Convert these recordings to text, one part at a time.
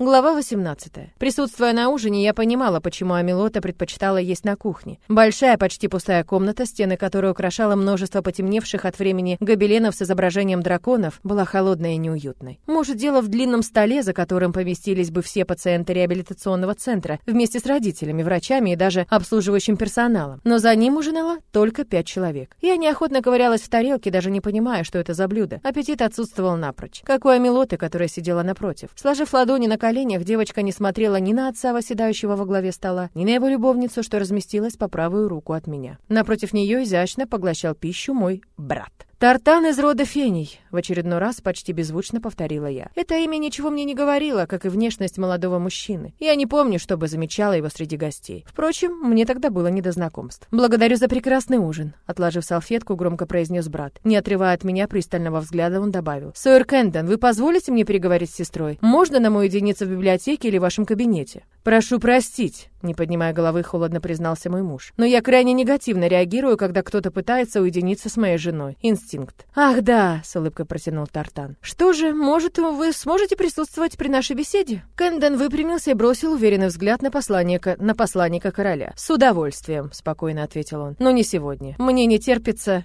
Глава 18. Присутствуя на ужине, я понимала, почему Амилота предпочитала есть на кухне. Большая, почти пустая комната, стены которой украшало множество потемневших от времени гобеленов с изображением драконов, была холодной и неуютной. Может, дело в длинном столе, за которым поместились бы все пациенты реабилитационного центра, вместе с родителями, врачами и даже обслуживающим персоналом. Но за ним ужинало только пять человек. Я неохотно ковырялась в тарелке, даже не понимая, что это за блюдо. Аппетит отсутствовал напрочь. Как у Амилоты, которая сидела напротив. Сложив ладони на коленях девочка не смотрела ни на отца, восседающего во главе стола, ни на его любовницу, что разместилась по правую руку от меня. Напротив нее изящно поглощал пищу мой брат. «Тартан из рода фений», — в очередной раз почти беззвучно повторила я. Это имя ничего мне не говорило, как и внешность молодого мужчины. Я не помню, чтобы замечала его среди гостей. Впрочем, мне тогда было не до знакомств. «Благодарю за прекрасный ужин», — отложив салфетку, громко произнес брат. Не отрывая от меня пристального взгляда, он добавил. «Сойер Кэндон, вы позволите мне переговорить с сестрой? Можно нам уединиться в библиотеке или в вашем кабинете?» «Прошу простить», — не поднимая головы, холодно признался мой муж. «Но я крайне негативно реагирую, когда кто-то пытается уединиться с моей женой. Инстинкт». «Ах, да», — с улыбкой протянул Тартан. «Что же, может, вы сможете присутствовать при нашей беседе?» Кэндон выпрямился и бросил уверенный взгляд на посланника, на посланника короля. «С удовольствием», — спокойно ответил он. «Но не сегодня. Мне не терпится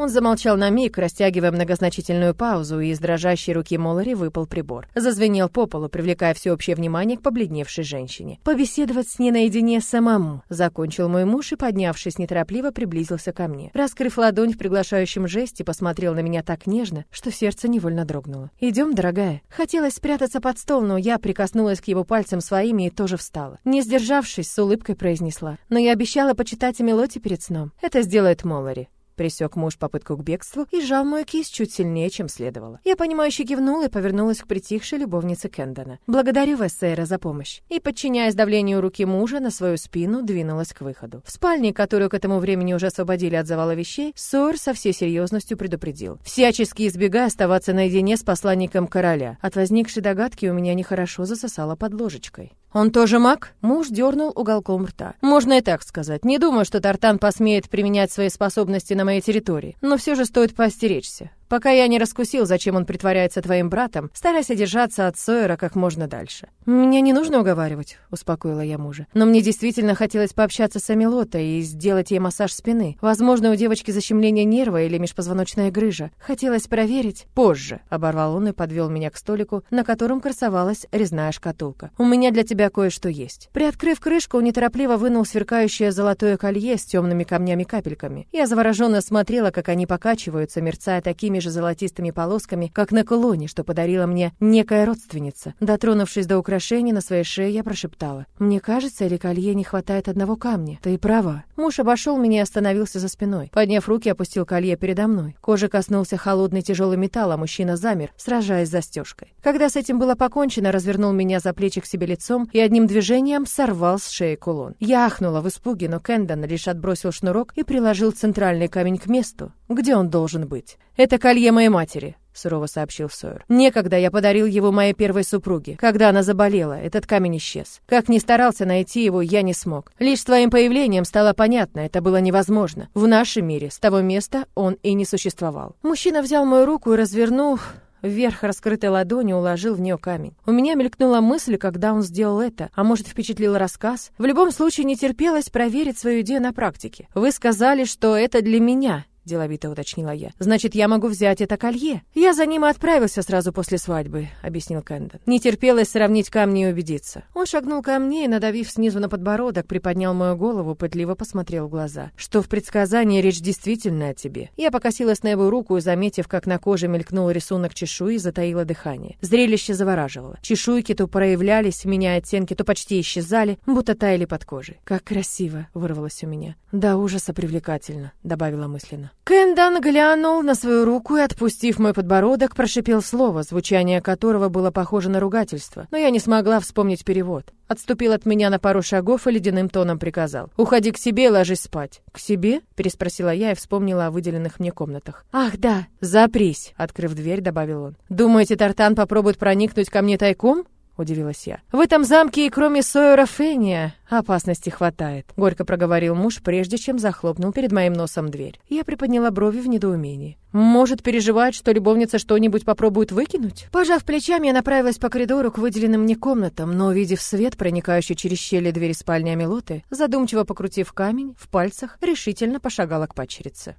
он замолчал на миг, растягивая многозначительную паузу, и из дрожащей руки Моллари выпал прибор. Зазвенел по полу, привлекая всеобщее внимание к побледневшей женщине. «Побеседовать с ней наедине самому», — закончил мой муж и, поднявшись неторопливо, приблизился ко мне. Раскрыв ладонь в приглашающем жесте, посмотрел на меня так нежно, что сердце невольно дрогнуло. «Идем, дорогая». Хотелось спрятаться под стол, но я прикоснулась к его пальцам своими и тоже встала. Не сдержавшись, с улыбкой произнесла. «Но я обещала почитать Эмилоти перед сном. Это сделает Моллари». Присек муж попытку к бегству и сжал мою кисть чуть сильнее, чем следовало. Я, понимающе кивнула и повернулась к притихшей любовнице Кендона. «Благодарю вас, Сейра, за помощь». И, подчиняясь давлению руки мужа, на свою спину двинулась к выходу. В спальне, которую к этому времени уже освободили от завала вещей, Сойер со всей серьезностью предупредил. Всячески избегая оставаться наедине с посланником короля. От возникшей догадки у меня нехорошо засосало под ложечкой. «Он тоже маг?» Муж дернул уголком рта. «Можно и так сказать. Не думаю, что Тартан посмеет применять свои способности на моей территории. Но все же стоит поостеречься. Пока я не раскусил, зачем он притворяется твоим братом, старайся держаться от Сойера как можно дальше. Меня не нужно уговаривать, успокоила я мужа. Но мне действительно хотелось пообщаться с Амилотой и сделать ей массаж спины. Возможно, у девочки защемление нерва или межпозвоночная грыжа. Хотелось проверить. Позже, оборвал он и подвел меня к столику, на котором красовалась резная шкатулка. У меня для тебя кое-что есть. Приоткрыв крышку, он неторопливо вынул сверкающее золотое колье с темными камнями-капельками. Я завороженно смотрела, как они покачиваются, мерцая такими же золотистыми полосками, как на кулоне, что подарила мне некая родственница. Дотронувшись до украшения на своей шее, я прошептала. «Мне кажется, или колье не хватает одного камня? Ты права». Муж обошел меня и остановился за спиной. Подняв руки, опустил колье передо мной. Кожа коснулся холодный тяжелый металл, а мужчина замер, сражаясь с застежкой. Когда с этим было покончено, развернул меня за плечи к себе лицом и одним движением сорвал с шеи кулон. Я ахнула в испуге, но Кэндон лишь отбросил шнурок и приложил центральный камень к месту, где он должен быть. «Это колье моей матери», — сурово сообщил Сойер. «Некогда я подарил его моей первой супруге. Когда она заболела, этот камень исчез. Как ни старался найти его, я не смог. Лишь с твоим появлением стало понятно, это было невозможно. В нашем мире с того места он и не существовал». Мужчина взял мою руку и, развернув, Вверх раскрытой ладони уложил в нее камень. У меня мелькнула мысль, когда он сделал это, а может, впечатлил рассказ. В любом случае, не терпелось проверить свою идею на практике. Вы сказали, что это для меня, — деловито уточнила я. «Значит, я могу взять это колье?» «Я за ним и отправился сразу после свадьбы», — объяснил Кэндон. Не терпелось сравнить камни и убедиться. Он шагнул ко мне и, надавив снизу на подбородок, приподнял мою голову, пытливо посмотрел в глаза. «Что в предсказании речь действительно о тебе?» Я покосилась на его руку и, заметив, как на коже мелькнул рисунок чешуи, затаила дыхание. Зрелище завораживало. Чешуйки то проявлялись, меняя оттенки, то почти исчезали, будто таяли под кожей. «Как красиво!» — вырвалось у меня. «Да ужаса привлекательно», — добавила мысленно. Кэндан глянул на свою руку и, отпустив мой подбородок, прошипел слово, звучание которого было похоже на ругательство, но я не смогла вспомнить перевод. Отступил от меня на пару шагов и ледяным тоном приказал. «Уходи к себе и ложись спать». «К себе?» — переспросила я и вспомнила о выделенных мне комнатах. «Ах, да!» «Запрись!» — открыв дверь, добавил он. «Думаете, Тартан попробует проникнуть ко мне тайком?» Удивилась я. «В этом замке и кроме Сойера Фения опасности хватает», — горько проговорил муж, прежде чем захлопнул перед моим носом дверь. Я приподняла брови в недоумении. «Может, переживает, что любовница что-нибудь попробует выкинуть?» Пожав плечами, я направилась по коридору к выделенным мне комнатам, но, увидев свет, проникающий через щели двери спальни Амилоты, задумчиво покрутив камень в пальцах, решительно пошагала к падчерице.